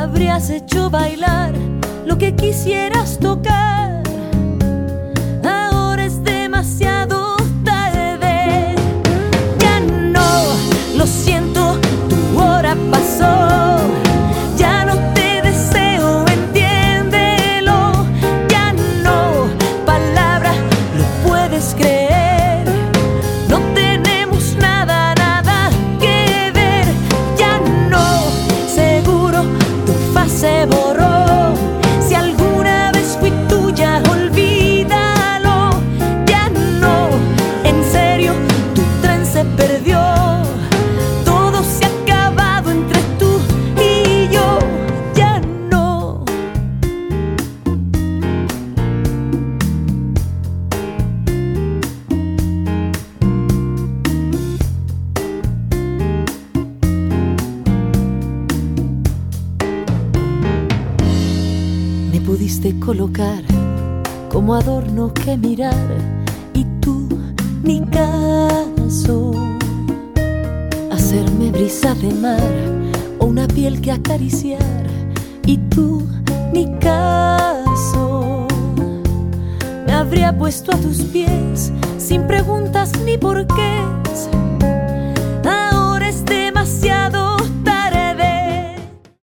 habrías hecho bailar lo que quisieras tocar. pase Me pudiste colocar como adorno que mirar y tú ni caso. Hacerme brisa de mar o una piel que acariciar y tú ni caso. Me habría puesto a tus pies sin preguntas ni por qué